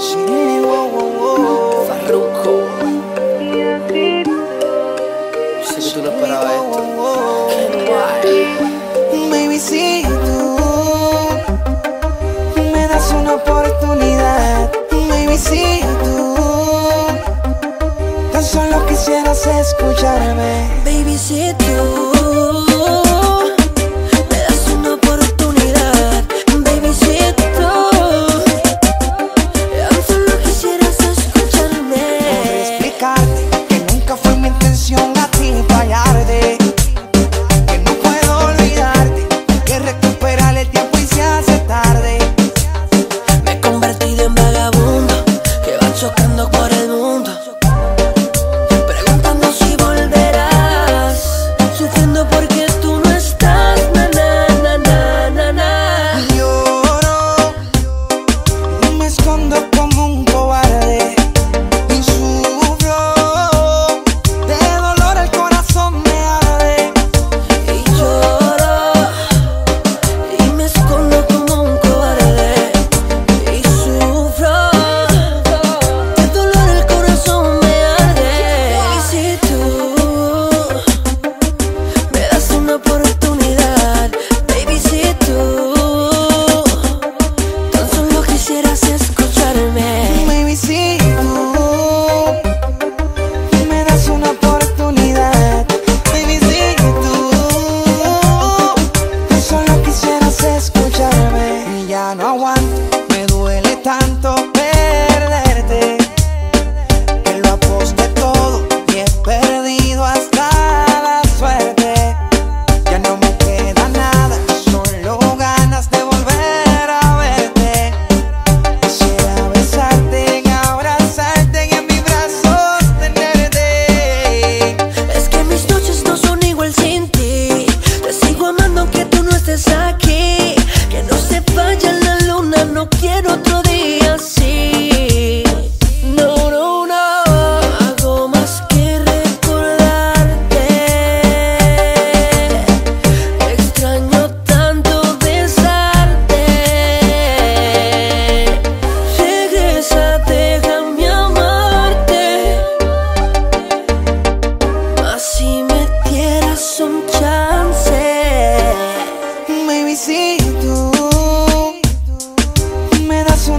Sí, wow, wow, Farruko. Sé que tú no. Baby, si tú me das una oportunidad, baby, si tú tan solo quisieras escucharme, baby, si tú.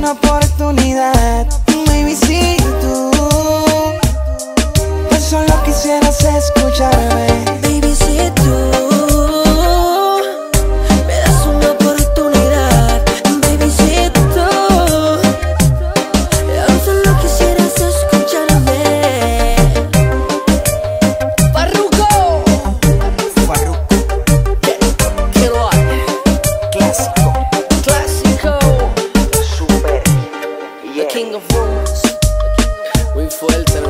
no por king of rules. Muy fuerte,